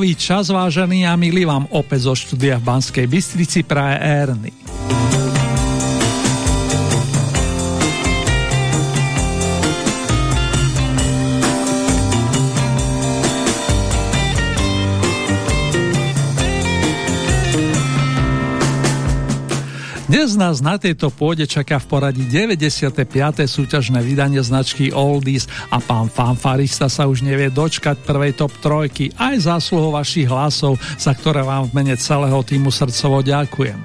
Pohodový čas, vážený a milý vám opäť zo štúdia v Banskej Bystrici praje Erny. Dnes nás na tejto pôde čaká v poradí 95. súťažné vydanie značky Oldies a pán fanfarista sa už nevie dočkať prvej top trojky aj zásluhou vašich hlasov, za ktoré vám v mene celého týmu srdcovo ďakujem.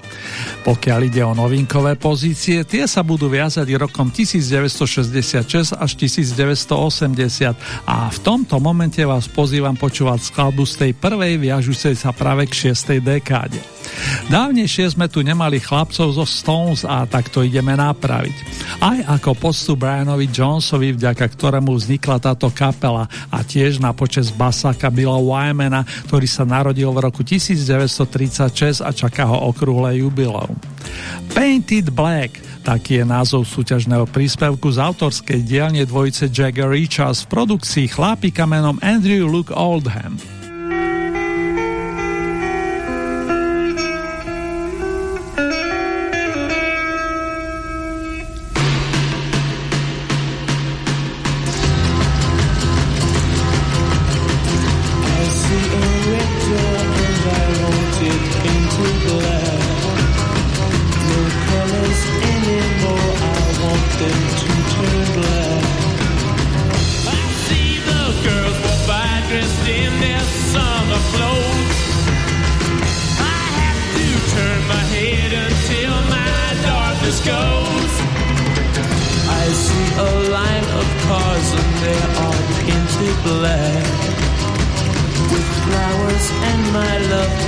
Pokiaľ ide o novinkové pozície, tie sa budú viazať rokom 1966 až 1980 a v tomto momente vás pozývam počúvať skladbu z tej prvej viažúcej sa práve k 6. dekáde. Dávnejšie sme tu nemali chlapcov zo Stones a tak to ideme napraviť. Aj ako postup Brianovi Jonesovi, vďaka ktorému vznikla táto kapela a tiež na počas basáka Billa Wymana, ktorý sa narodil v roku 1936 a čaká ho okrúhle jubileu. Painted Black taký je názov súťažného príspevku z autorskej dielne dvojice Jagger Richards v produkcii chlapika menom Andrew Luke Oldham.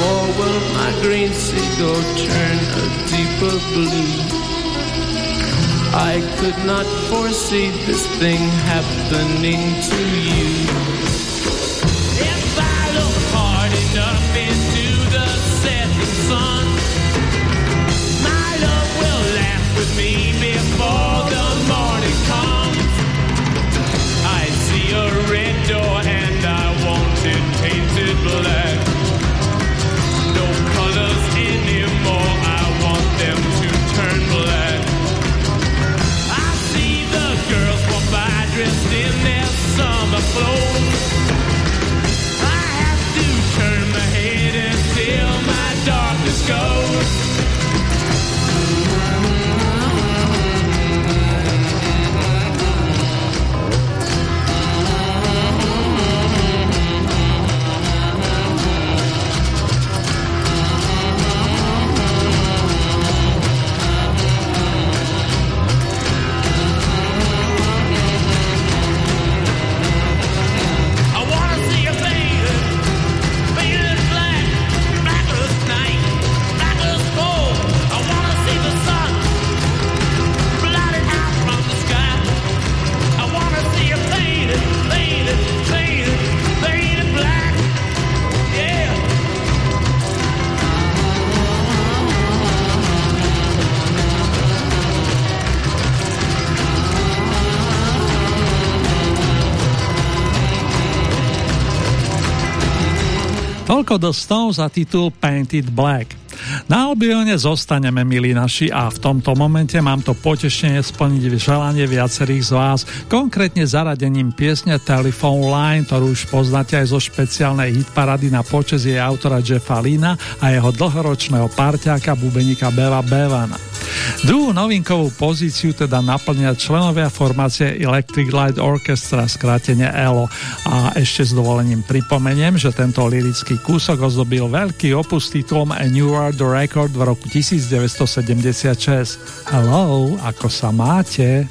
more will my green seagull turn a deeper blue. I could not foresee this thing happening to you. If I look hard enough into the setting sun, my love will laugh with me before the morning comes. I see a red door and I want it painted black. flow. Toľko do Stones za titul Painted Black. Na Albione zostaneme, milí naši, a v tomto momente mám to potešenie splniť želanie viacerých z vás, konkrétne zaradením piesne Telephone Line, ktorú už poznáte aj zo špeciálnej hitparady na počas jej autora Jeffa Lina a jeho dlhoročného parťáka bubenika Beva Bevana. Druhú novinkovú pozíciu teda naplnia členovia formácie Electric Light Orchestra, skrátene ELO. A ešte s dovolením pripomeniem, že tento lirický kúsok ozdobil veľký opus titulom A New World Record v roku 1976. Hello, ako sa máte?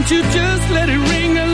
Can't you just let it ring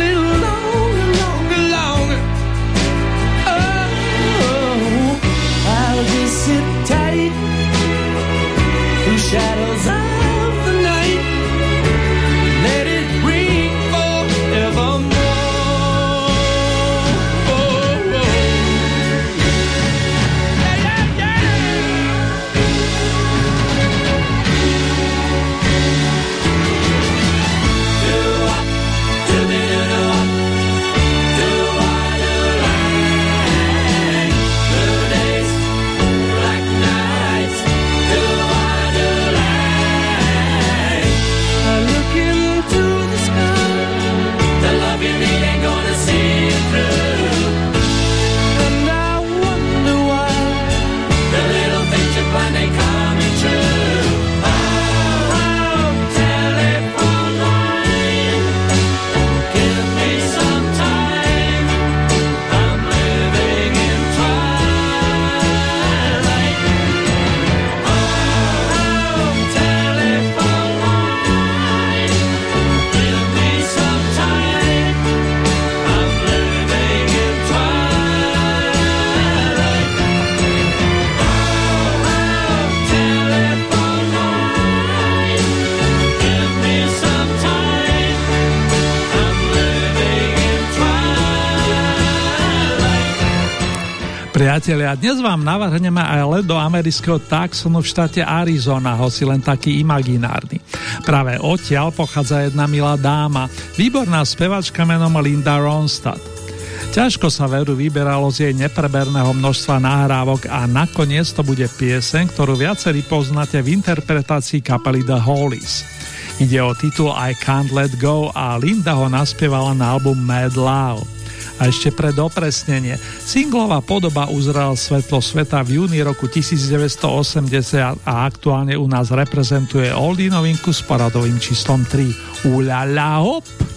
Priatelia, dnes vám navrhneme aj let do amerického Tucsonu v štáte Arizona, hoci len taký imaginárny. Práve odtiaľ pochádza jedna milá dáma, výborná spevačka menom Linda Ronstadt. Ťažko sa veru vyberalo z jej nepreberného množstva nahrávok a nakoniec to bude pieseň, ktorú viacerí poznáte v interpretácii kapely The Hollies. Ide o titul I Can't Let Go a Linda ho naspievala na album Mad Love. A ešte pre dopresnenie, singlová podoba uzrel svetlo sveta v júni roku 1980 a aktuálne u nás reprezentuje oldie novinku s poradovým číslom 3. Ulala hop!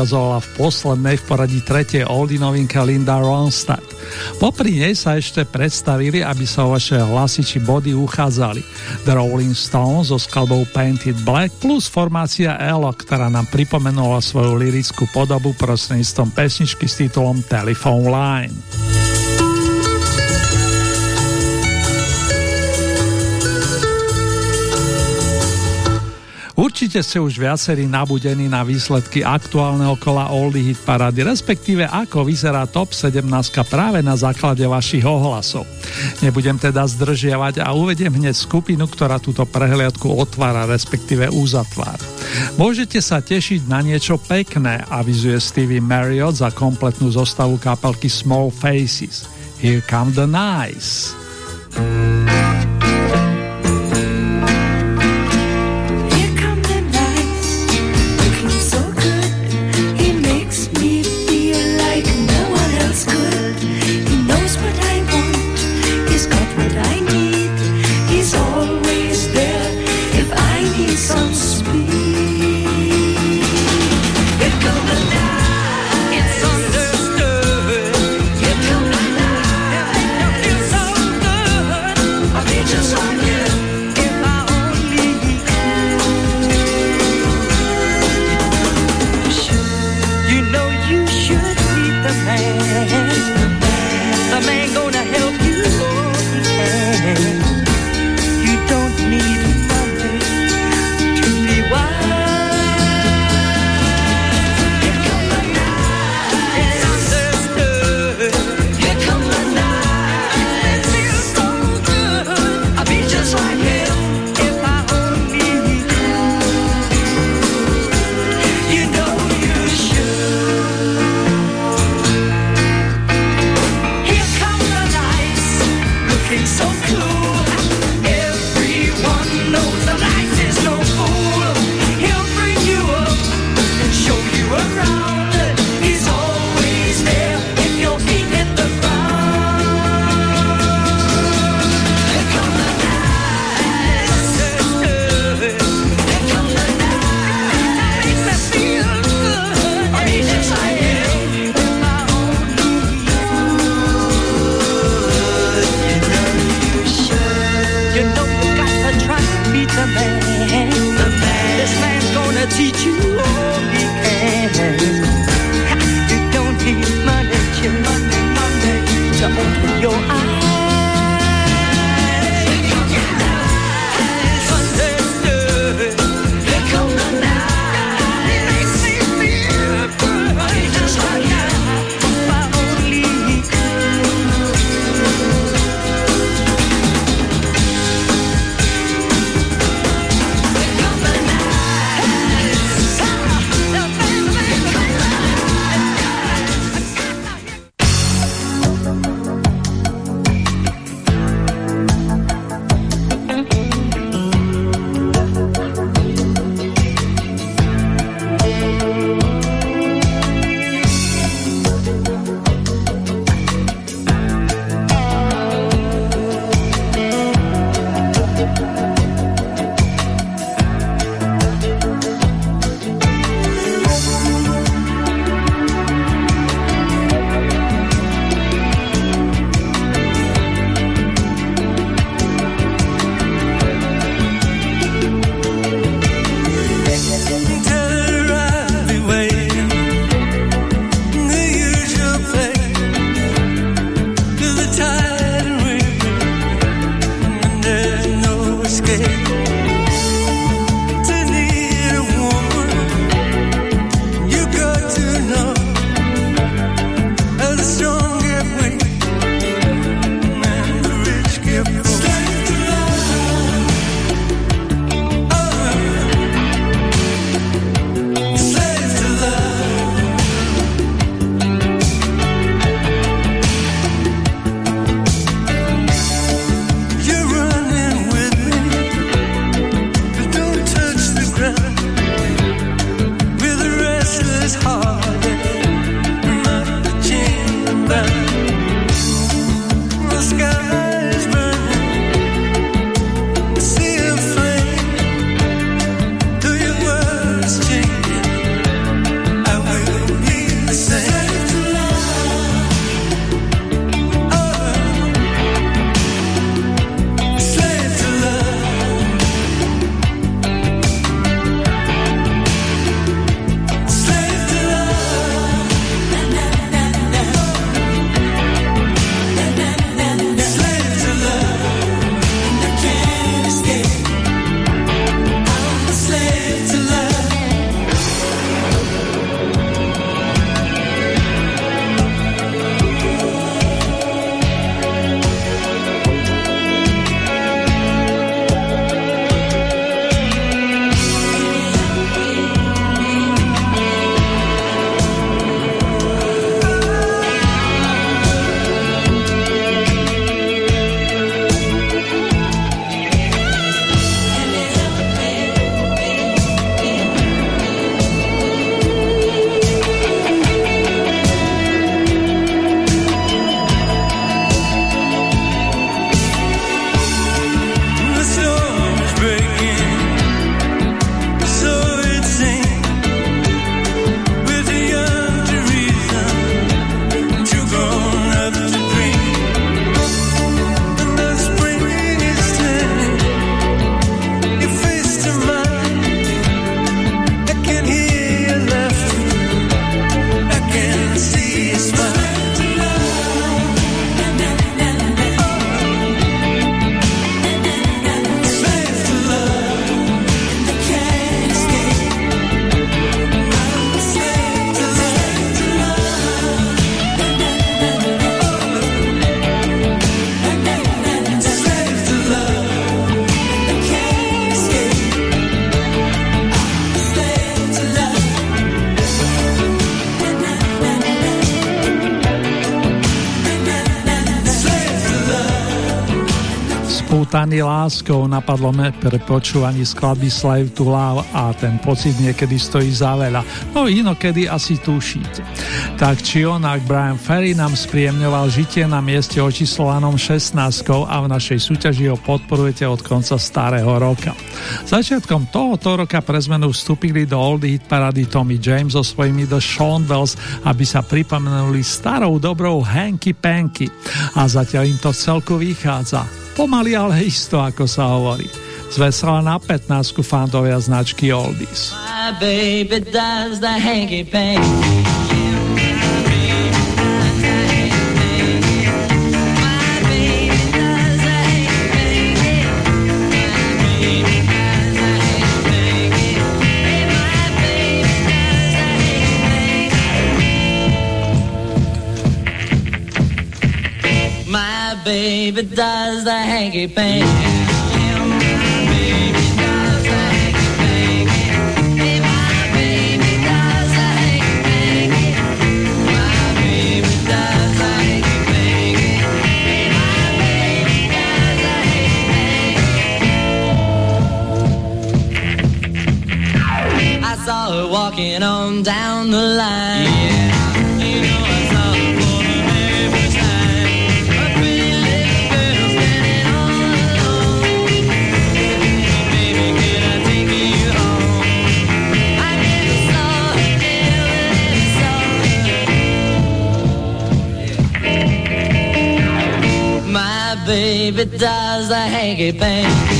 Odkazovala v poslednej v poradí tretej oldie novinke Linda Ronstadt. Popri nej sa ešte predstavili, aby sa o vaše hlasy či body uchádzali. The Rolling Stones so skladbou Painted Black plus formácia Elo, ktorá nám pripomenula svoju lirickú podobu prostredníctvom pesničky s titulom Telephone Line. Určite ste už viacerí nabudení na výsledky aktuálneho kola Oldie Hit Parady, respektíve ako vyzerá top 17 práve na základe vašich ohlasov. Nebudem teda zdržiavať a uvediem hneď skupinu, ktorá túto prehliadku otvára, respektíve uzatvára. Môžete sa tešiť na niečo pekné, avizuje Stevie Marriott za kompletnú zostavu kapelky Small Faces. Here come the nice. Spútaný láskou napadlo me pre počúvaní skladby Slave to Love a ten pocit niekedy stojí za veľa, no inokedy asi tušíte. Tak či onak Brian Ferry nám spríjemňoval žitie na mieste očíslovanom 16 a v našej súťaži ho podporujete od konca starého roka. Začiatkom tohoto roka pre zmenu vstúpili do Old Hit parady Tommy James so svojimi The Shondells, aby sa pripomenuli starou dobrou Hanky Panky a zatiaľ im to celku vychádza. Pomaly, ale isto, ako sa hovorí. Zvesela na 15 fandovia značky Oldies. My baby does the hanky baby does the hanky panky. walking on down the line. Baby does the hanky panky.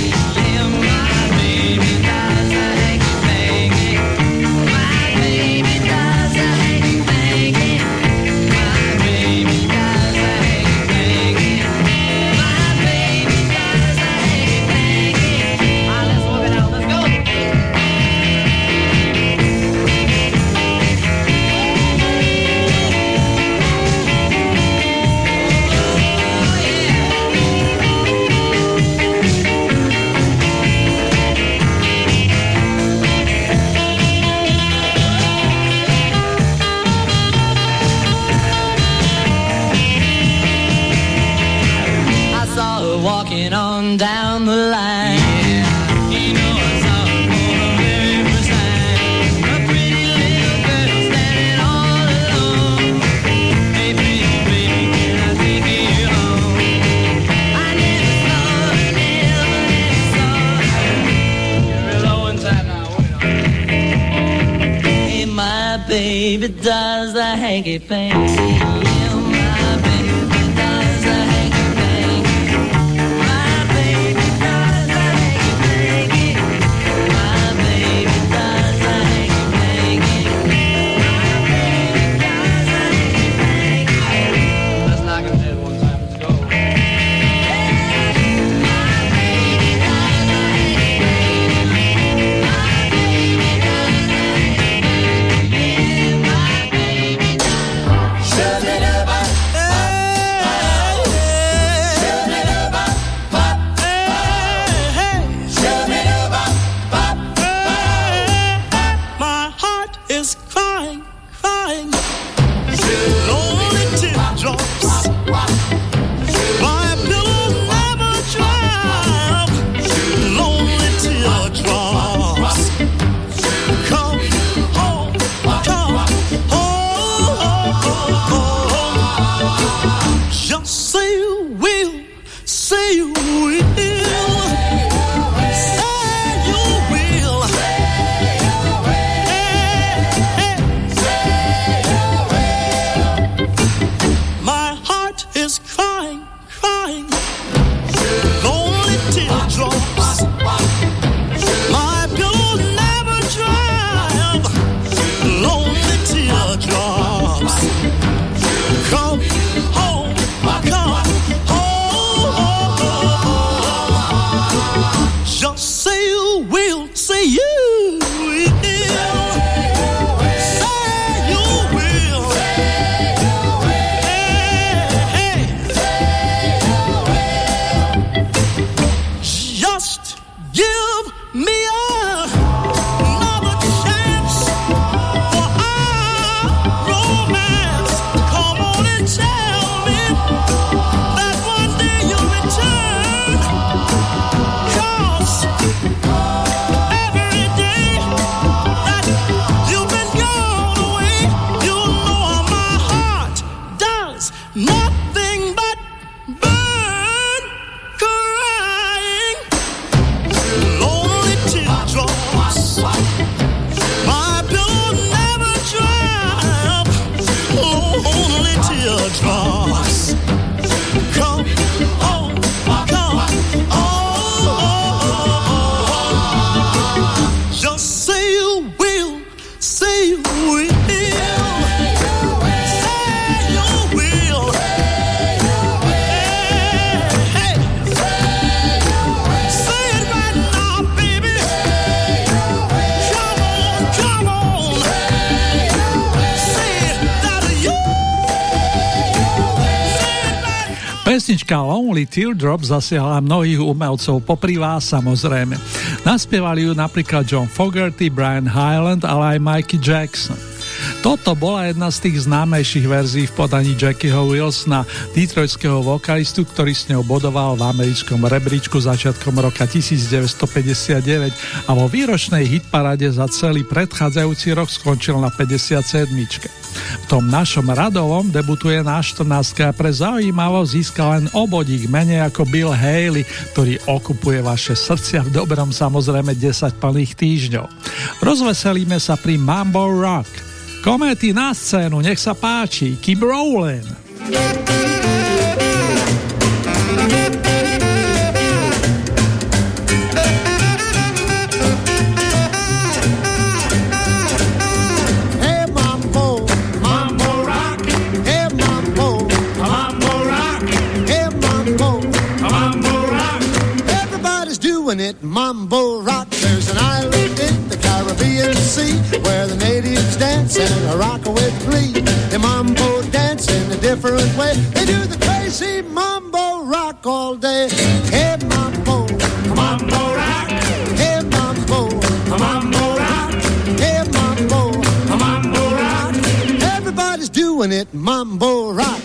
Pesnička Lonely Teardrop zasiahla mnohých umelcov, popri vás samozrejme. Naspievali ju napríklad John Fogerty, Brian Highland, ale aj Mikey Jackson. Toto bola jedna z tých známejších verzií v podaní Jackieho Wilsona, detroitského vokalistu, ktorý s ňou bodoval v americkom rebríčku začiatkom roka 1959 a vo výročnej hitparade za celý predchádzajúci rok skončil na 57. V tom našom radovom debutuje na 14 a pre zaujímavo získa len obodík menej ako Bill Haley, ktorý okupuje vaše srdcia v dobrom samozrejme 10 plných týždňov. Rozveselíme sa pri Mambo Rock. Komety na scénu, nech sa páči, keep rolling! it mambo rock. There's an island in the Caribbean Sea where the natives dance and a rock with glee. They mambo dance in a different way. They do the crazy mambo rock all day. Hey mambo, mambo rock. Hey mambo, mambo rock. Hey mambo, mambo rock. Everybody's doing it mambo rock.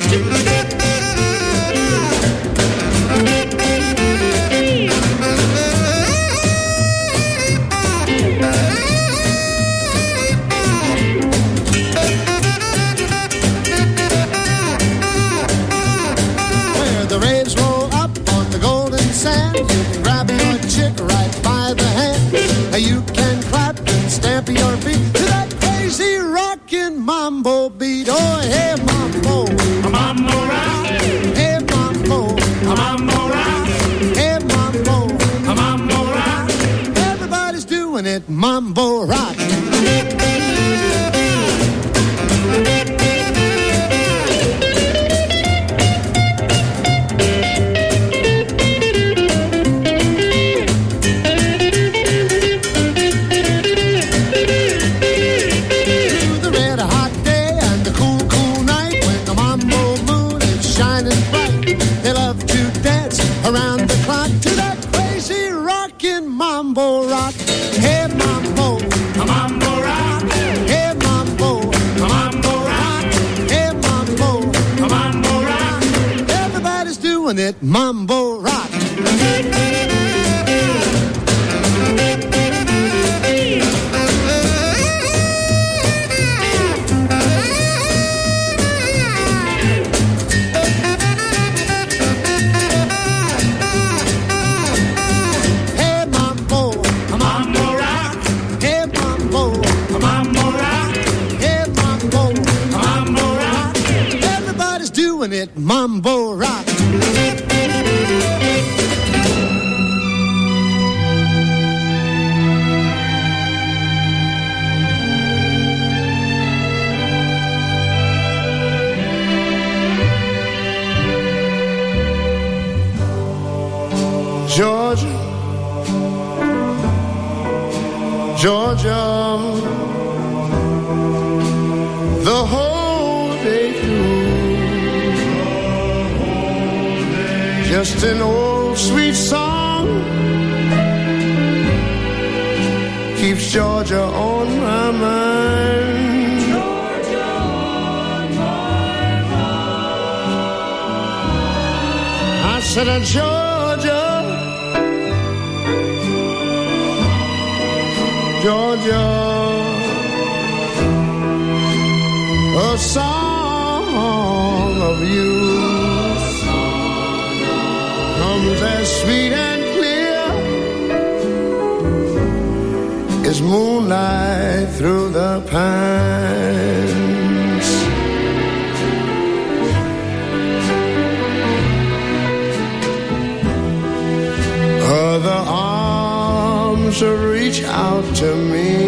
Are reach out to me.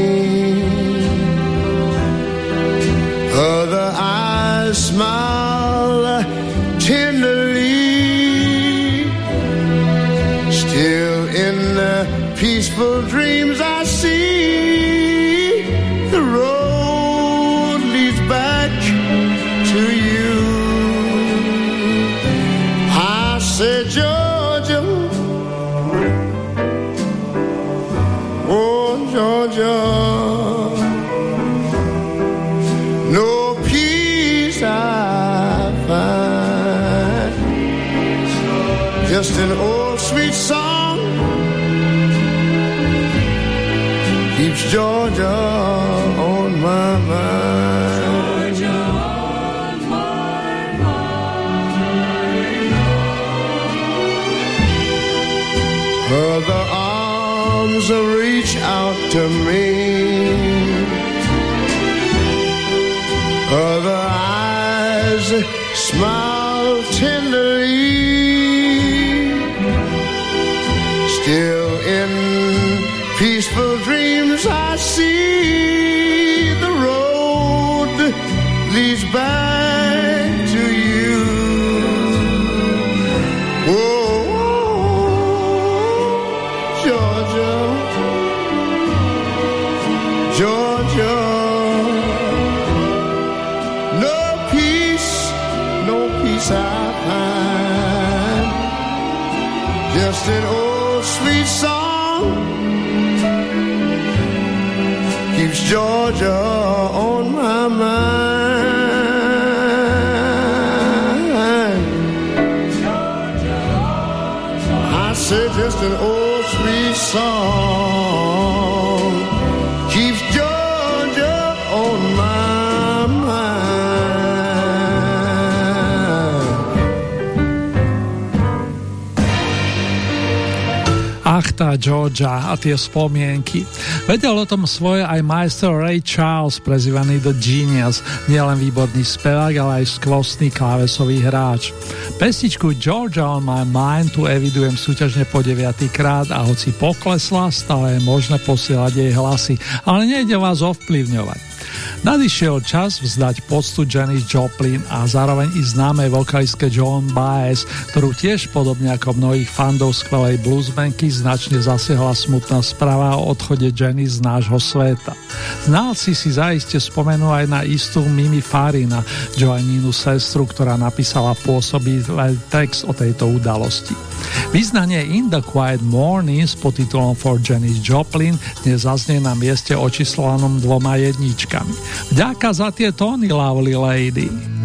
Tá Georgia a tie spomienky. Vedel o tom svoje aj majster Ray Charles, prezývaný The Genius, nielen výborný spevák, ale aj skvostný klávesový hráč. Pesničku Georgia on my mind tu evidujem súťažne po 9. krát a hoci poklesla, stále je možné posielať jej hlasy, ale nejde vás ovplyvňovať. Nadišiel čas vzdať poctu Janis Joplin a zároveň i známej vokalistke Joan Baez, ktorú tiež podobne ako mnohých fandov skvelej bluesmenky značne zasiahla smutná správa o odchode Janis z nášho sveta. Znalci si zaiste spomenú aj na istú Mimi Farina, Joaninu sestru, ktorá napísala pôsobí text o tejto udalosti. Vyznanie In the Quiet Mornings pod titulom For Janis Joplin dnes zaznie na mieste očíslovanom dvoma jedničkami. Vďaka za tie tóny, lovely lady.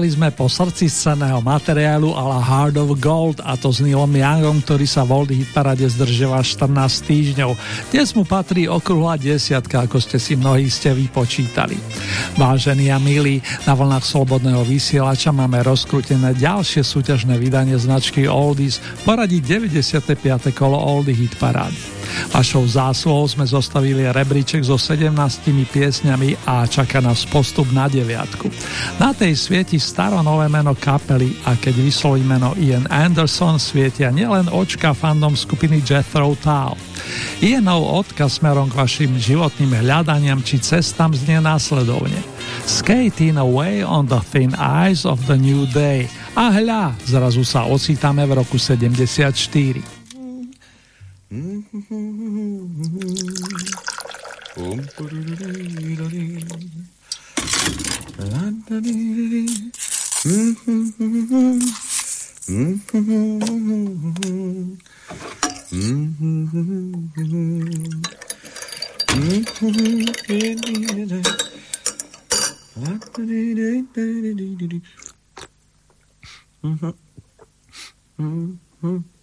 Pátrali sme po srdci scénneho materiálu a la Heart of Gold a to s Neilom Youngom, ktorý sa v Old Hit Parade zdržiava 14 týždňov. Dnes mu patrí okrúhla desiatka, ako ste si mnohí ste vypočítali. Vážení a milí, na vlnách slobodného vysielača máme rozkrútené ďalšie súťažné vydanie značky Oldies, poradí 95. kolo Oldie Hit Parády. Vašou zásluhou sme zostavili rebríček so 17 piesňami a čaká nás postup na deviatku. Na tej svieti staronové meno kapely a keď vysloví meno Ian Anderson svietia nielen očka fandom skupiny Jethro Tull. Ianov odkaz smerom k vašim životným hľadaniam či cestám znie následovne. Skating away on the thin eyes of the new day. A hľa, zrazu sa ocítame v roku 74. 옴뿌르르리라리 란다리 Mm-hmm.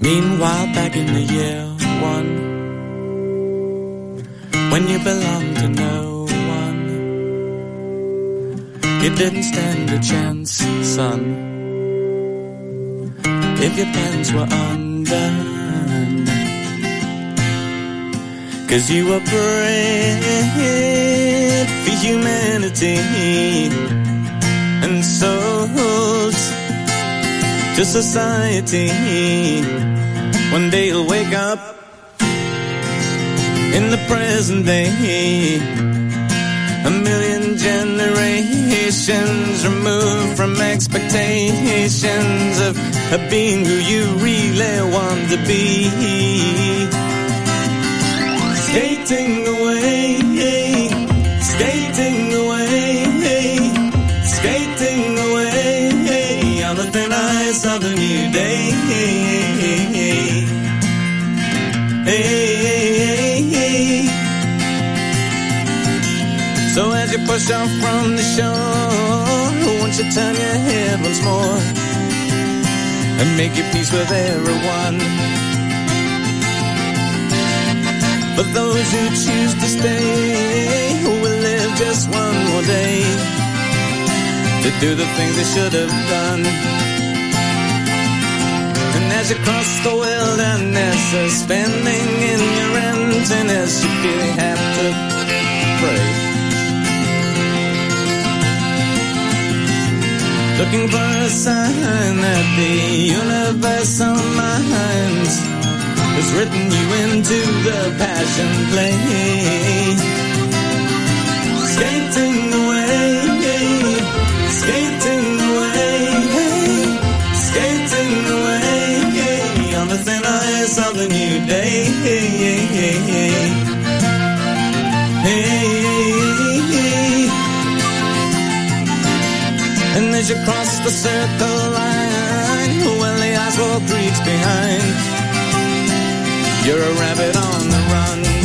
Meanwhile, back in the year one, when you belonged to no one, you didn't stand a chance, son. If your pants were undone, cause you were brave for humanity and sold to society. One day you'll wake up in the present day. A million generations removed from expectations of, of being who you really want to be. Skating away skating away, skating away on the thin ice of the new day. So as you push off from the shore, won't you turn your head once more? and make your peace with everyone. For those who choose to stay, who will live just one more day to do the things they should have done. And as you cross the wilderness, suspending in your emptiness, you feel you have to pray. Looking for a sign that the universal mind has written you into the passion play. Skating away, skating away, skating away on the thin ice of the new day. And as you cross the circle line, well, the asphalt creaks behind. You're a rabbit on the run.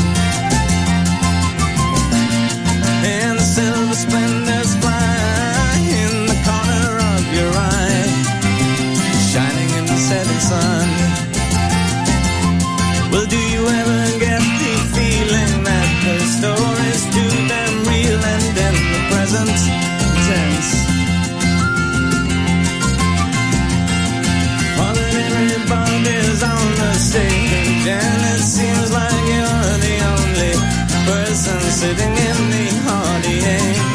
And it seems like you're the only person sitting in the audience.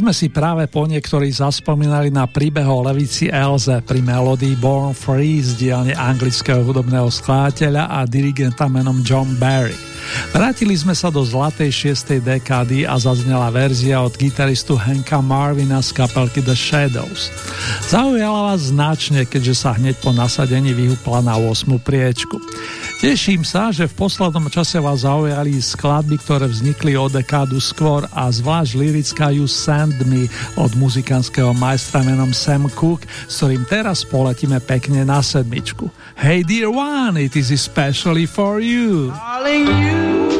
Sme si práve po niektorí zaspomínali na príbeh o levici Elze pri melódii Born Free z dielne anglického hudobného skladateľa a dirigenta menom John Barry. Vrátili sme sa do zlatej 6. dekády a zaznela verzia od gitaristu Hanka Marvina z kapelky The Shadows. Zaujala vás značne, keďže sa hneď po nasadení vyhúpla na 8. priečku. Teším sa, že v poslednom čase vás zaujali skladby, ktoré vznikli o dekádu skôr a zvlášť lirická You Send Me od muzikánskeho majstra menom Sam Cook, s ktorým teraz poletíme pekne na sedmičku. Hey dear one, it is especially for you. Darling, you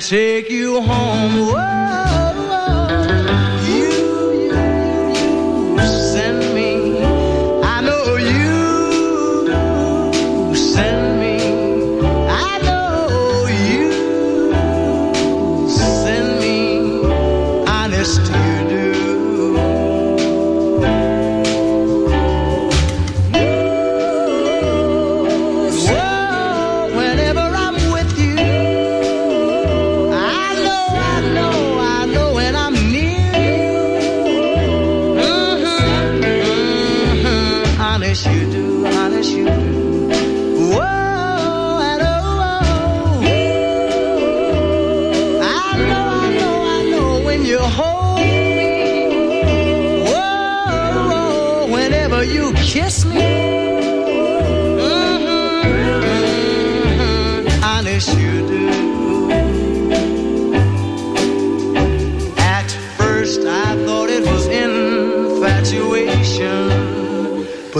take you home. Whoa.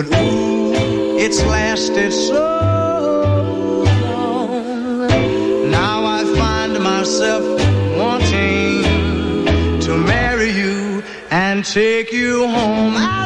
It's lasted so long. Now I find myself wanting to marry you and take you home. I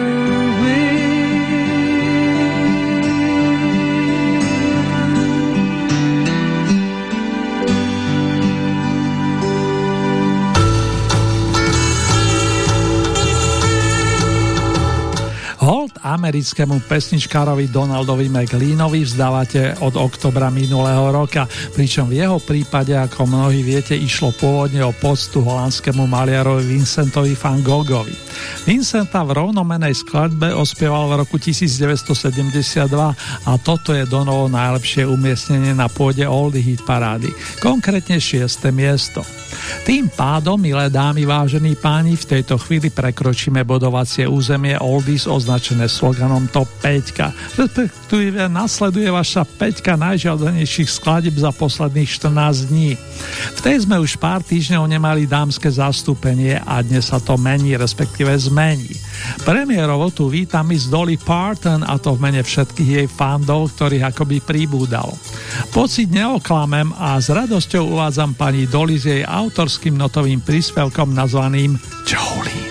americkému pesničkárovi Donaldovi McLeanovi vzdávate od oktobra minulého roka, pričom v jeho prípade, ako mnohí viete, išlo pôvodne o poctu holandskému maliarovi Vincentovi van Goghovi. Vincenta v rovnomenej skladbe ospieval v roku 1972 a toto je Donovo najlepšie umiestnenie na pôde Oldie Hit parády, konkrétne 6. miesto. Tým pádom, milé dámy, vážení páni, v tejto chvíli prekročíme bodovacie územie Oldies označené sloganom Top 5, respektíve nasleduje vaša 5 najžiadanejších skladeb za posledných 14 dní. V tej sme už pár týždňov nemali dámske zastúpenie a dnes sa to mení, respektíve zmení. Premiérovo tu vítam Miss Dolly Parton a to v mene všetkých jej fandov, ktorých akoby pribúdalo. Pocit neoklamem a s radosťou uvádzam pani Dolly s jej autorským notovým príspevkom nazvaným Jolene.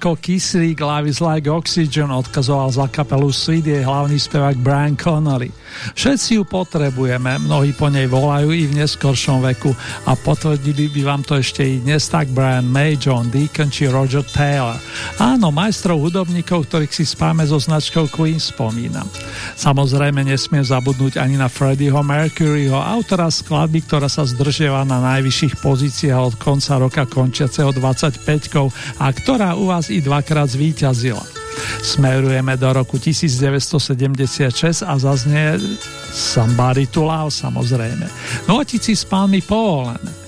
ako kyslík Love is like oxygen odkazoval za kapelu Sweet jej hlavný spevák Brian Connolly. Všetci ju potrebujeme, mnohí po nej volajú i v neskoršom veku a potvrdili by vám to ešte i dnes tak Brian May, John Deacon či Roger Taylor. Áno, majstrov hudobníkov, ktorých si spáme so značkou Queen spomínam. Samozrejme nesmiem zabudnúť ani na Freddieho Mercuryho, autora skladby, ktorá sa zdržiava na najvyšších pozíciách od konca roka končiaceho 25 a ktorá u vás i dvakrát zvíťazila. Smerujeme do roku 1976 a zaznie Somebody to Love samozrejme. No si s pánmi povolené.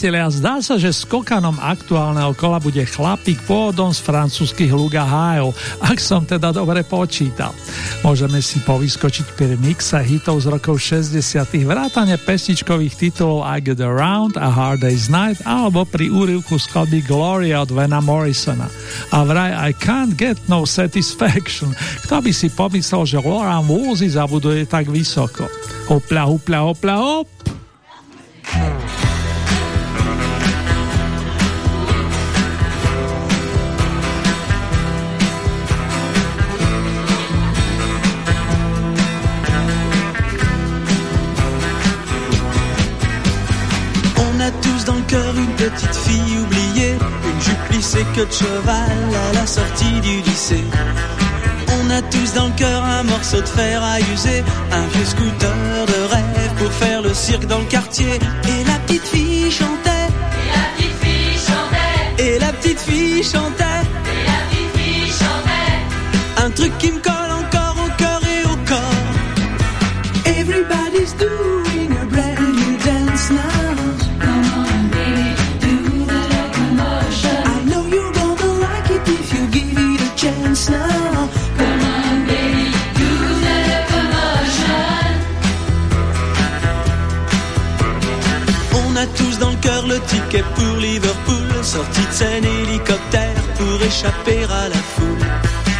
priatelia, zdá sa, že skokanom aktuálneho kola bude chlapík pôvodom z francúzskych Lugahájov, ak som teda dobre počítal. Môžeme si povyskočiť pri mixe hitov z rokov 60 vrátane pesničkových titulov I Get Around a Hard Day's Night alebo pri úrivku skladby Gloria od Vena Morrisona. A vraj I Can't Get No Satisfaction. Kto by si pomyslel, že Laura Woolsey zabuduje tak vysoko? Hopla, hopla, hopla, hop! Petite fille oubliée, une jupe plissée que de cheval à la sortie du lycée. On a tous dans le cœur un morceau de fer à user, un vieux scooter de rêve pour faire le cirque dans le quartier. Et la petite fille chantait. Et la petite fille chantait. Et la petite fille chantait. Et la petite fille chantait. Un truc qui me pour Liverpool, sortie de scène hélicoptère pour échapper à la foule.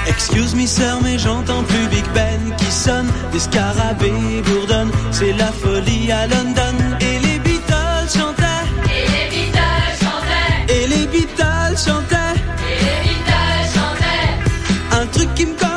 Excuse me sœur mais j'entends plus Big Ben qui sonne. Des scarabées bourdonnent C'est la folie à London. Et les Beatles chantaient. Et les Beatles chantaient. Et les Beatles chantaient. Et les Beatles chantaient. Un truc qui me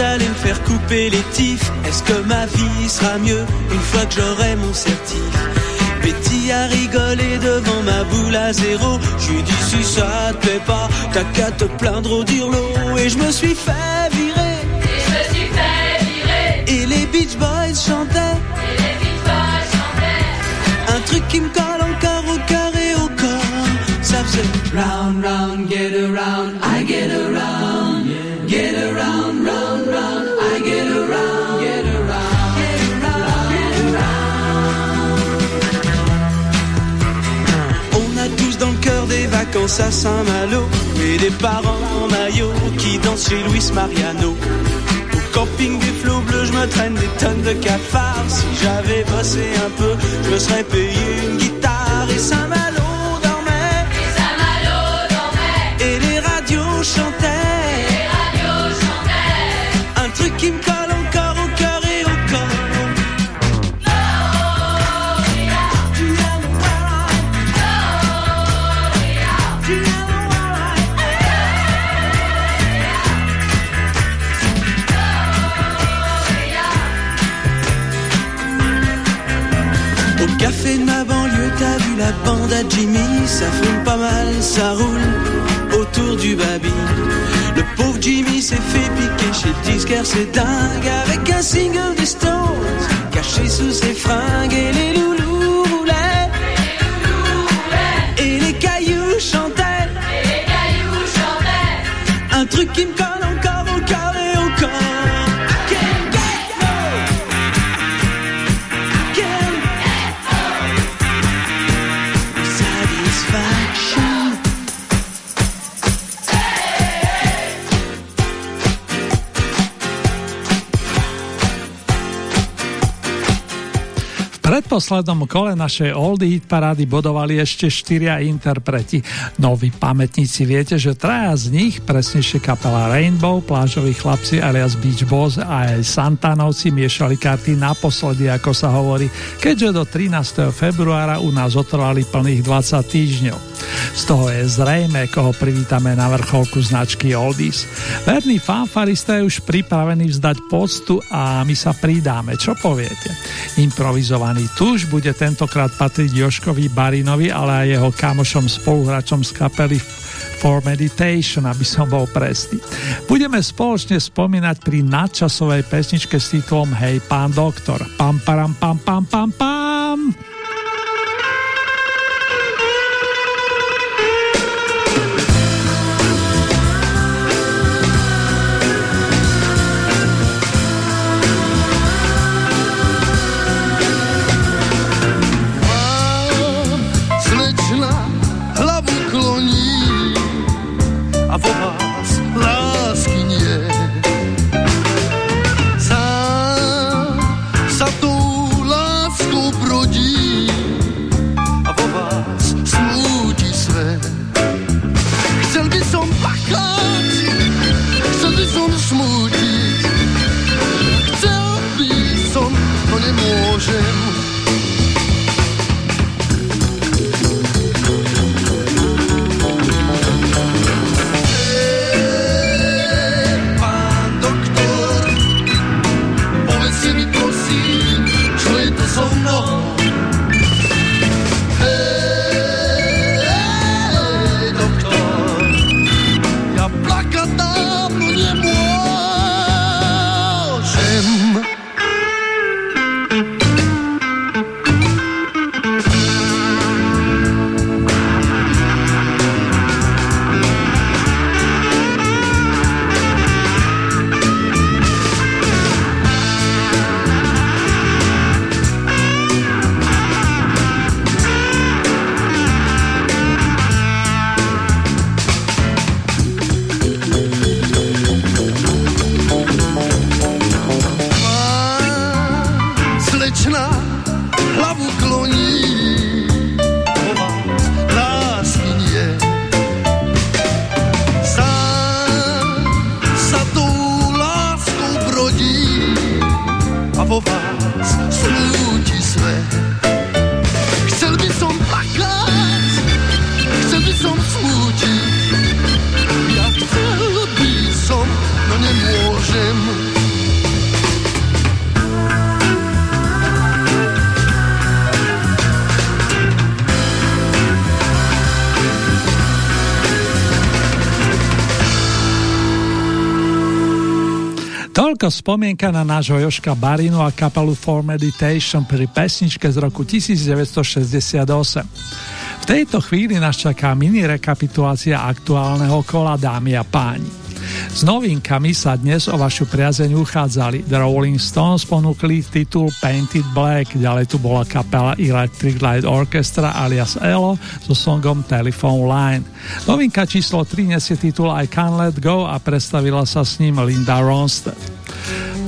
d'aller me faire couper les tifs Est-ce que ma vie sera mieux une fois que j'aurai mon certif? Betty a rigolé devant ma boule à zéro. Je lui dis si ça te plaît pas, t'as qu'à te plaindre au dirlo. Et je me suis fait virer. Et je me suis fait virer. Et les Beach Boys chantaient. Et les Beach Boys chantaient. Un truc qui me colle encore au cœur et au corps. Ça faisait round, round, get around, I get around. Vacances à Saint-Malo et des parents en maillot qui dansent chez Luis Mariano. Au camping des flots bleus, je me traîne des tonnes de cafards. Si j'avais bossé un peu, je me serais payé une guitare et Saint-Malo la bande à Jimmy Ça fume pas mal, ça roule autour du baby. Le pauvre Jimmy s'est fait piquer chez disquaire, c'est dingue Avec un single des Stones Caché sous ses fringues Et les loulous roulaient Et les cailloux chantaient. Un truc qui me predposlednom kole našej Oldie Hit parády bodovali ešte štyria interpreti. Noví pamätníci viete, že traja z nich, presnejšie kapela Rainbow, plážoví chlapci alias Beach Boys a aj Santanovci miešali karty naposledy, ako sa hovorí, keďže do 13. februára u nás otrvali plných 20 týždňov. Z toho je zrejme, koho privítame na vrcholku značky Oldies. Verný fanfarista je už pripravený vzdať poctu a my sa pridáme. Čo poviete? Improvizovaný tuž bude tentokrát patriť Joškovi Barinovi, ale aj jeho kamošom spoluhráčom z kapely For Meditation, aby som bol presný. Budeme spoločne spomínať pri nadčasovej pesničke s titulom Hej pán doktor. Pam param pam pam pam pam. Slečna Spomienka na nášho Joška Barinu a kapelu For Meditation pri pesničke z roku 1968. V tejto chvíli nás čaká mini rekapitulácia aktuálneho kola dámy a páni. S novinkami sa dnes o vašu priazeň uchádzali. The Rolling Stones ponúkli titul Painted Black, ďalej tu bola kapela Electric Light Orchestra alias ELO so songom Telephone Line. Novinka číslo 3 nesie titul I Can't Let Go a predstavila sa s ním Linda Ronstadt.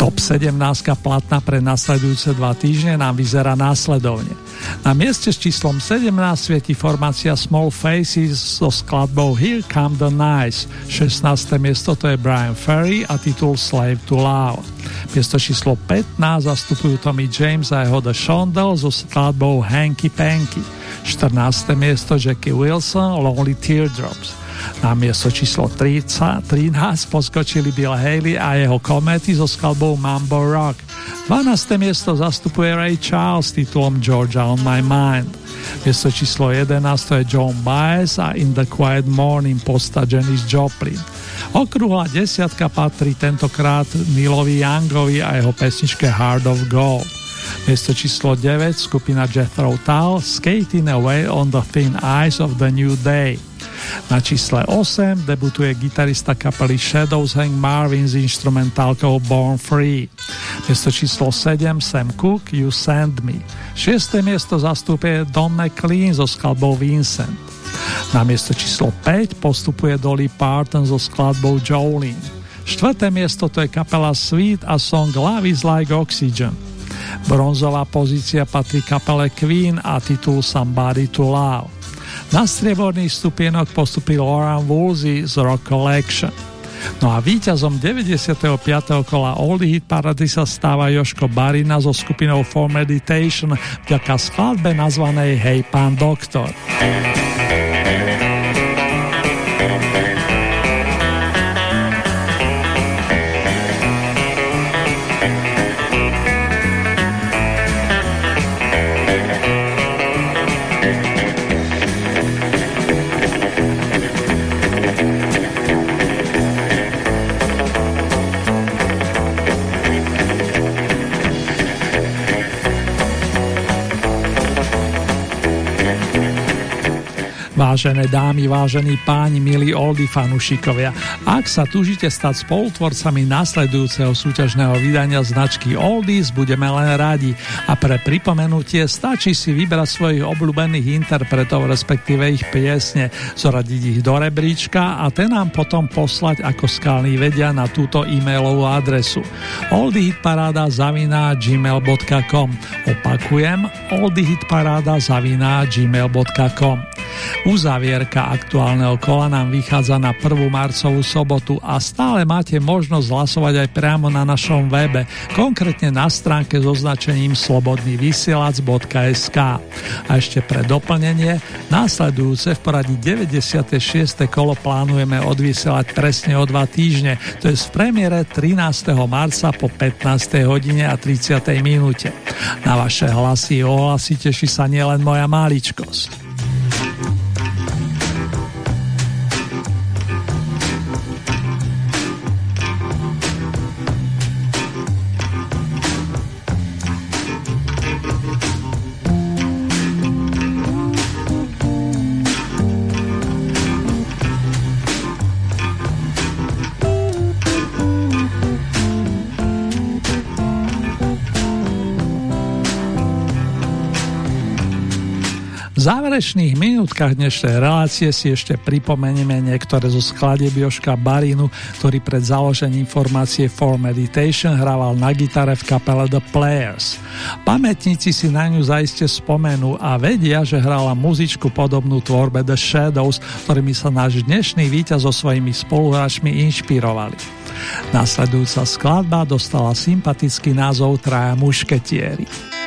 Top 17 platná pre nasledujúce dva týždne nám vyzerá následovne. Na mieste s číslom 17 svieti formácia Small Faces so skladbou Here Come the Nice. 16. miesto to je Brian Ferry a titul Slave to Love. Miesto číslo 15 zastupujú Tommy James a jeho The Shondell so skladbou Hanky Panky. 14. miesto Jackie Wilson Lonely Teardrops. Na miesto číslo 30, 13 poskočili Bill Haley a jeho komety so skladbou Mambo Rock. 12. miesto zastupuje Ray Charles titulom Georgia on my mind. Miesto číslo 11 to je John Baez a In the Quiet Morning posta Janis Joplin. Okrúhla desiatka patrí tentokrát Nilovi Youngovi a jeho pesničke Heart of Gold. Miesto číslo 9 skupina Jethro Tull Skating Away on the Thin Ice of the New Day. Na čísle 8 debutuje gitarista kapely Shadows Hank Marvin s instrumentálkou Born Free. Miesto číslo 7 Sam Cooke You Send Me. 6. miesto zastupuje Don McLean so skladbou Vincent. Na miesto číslo 5 postupuje Dolly Parton so skladbou Jolene. Štvrté miesto to je kapela Sweet a song Love is like Oxygen. Bronzová pozícia patrí kapele Queen a titul Somebody to Love. Na strieborný stupienok postupil Oran Woolsey z Rock Collection. No a víťazom 95. kola Oldie Hit Parady sa stáva Joško Barina so skupinou For Meditation vďaka skladbe nazvanej Hej pán doktor. Vážené dámy, vážení páni, milí oldy fanušikovia, ak sa túžite stať spolutvorcami nasledujúceho súťažného vydania značky Oldies, budeme len radi. A pre pripomenutie stačí si vybrať svojich obľúbených interpretov, respektíve ich piesne, zoradiť ich do rebríčka a ten nám potom poslať ako skalní vedia na túto e-mailovú adresu. Oldyhitparáda zaviná gmail.com Opakujem, oldyhitparáda zaviná gmail.com Uzavierka aktuálneho kola nám vychádza na 1. marcovú sobotu a stále máte možnosť hlasovať aj priamo na našom webe, konkrétne na stránke s označením slobodnývysielac.sk. A ešte pre doplnenie, následujúce v poradí 96. kolo plánujeme odvysielať presne o dva týždne, to je v premiére 13. marca po 15. hodine a 30. minúte. Na vaše hlasy ohlasy teší sa nielen moja maličkosť. Záverečných minútkach dnešnej relácie si ešte pripomenieme niektoré zo skladieb Joška Barínu, ktorý pred založením formácie For Meditation hrával na gitare v kapele The Players. Pamätníci si na ňu zaiste spomenú a vedia, že hrala muzičku podobnú tvorbe The Shadows, ktorými sa náš dnešný víťaz so svojimi spoluhráčmi inšpirovali. Nasledujúca skladba dostala sympatický názov Traja mušketieri.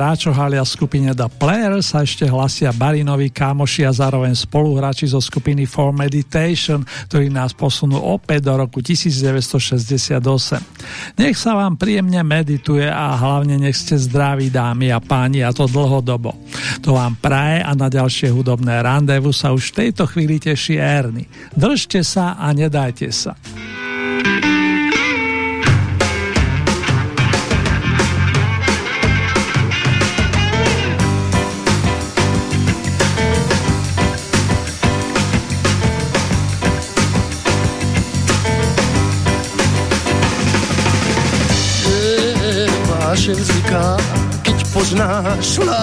hráčoch alias skupine The Player sa ešte hlasia Barinovi kámoši a zároveň spoluhráči zo skupiny For Meditation, ktorí nás posunú opäť do roku 1968. Nech sa vám príjemne medituje a hlavne nech ste zdraví dámy a páni a to dlhodobo. To vám praje a na ďalšie hudobné randevu sa už v tejto chvíli teší Erny. Držte sa a nedajte sa. наш лад.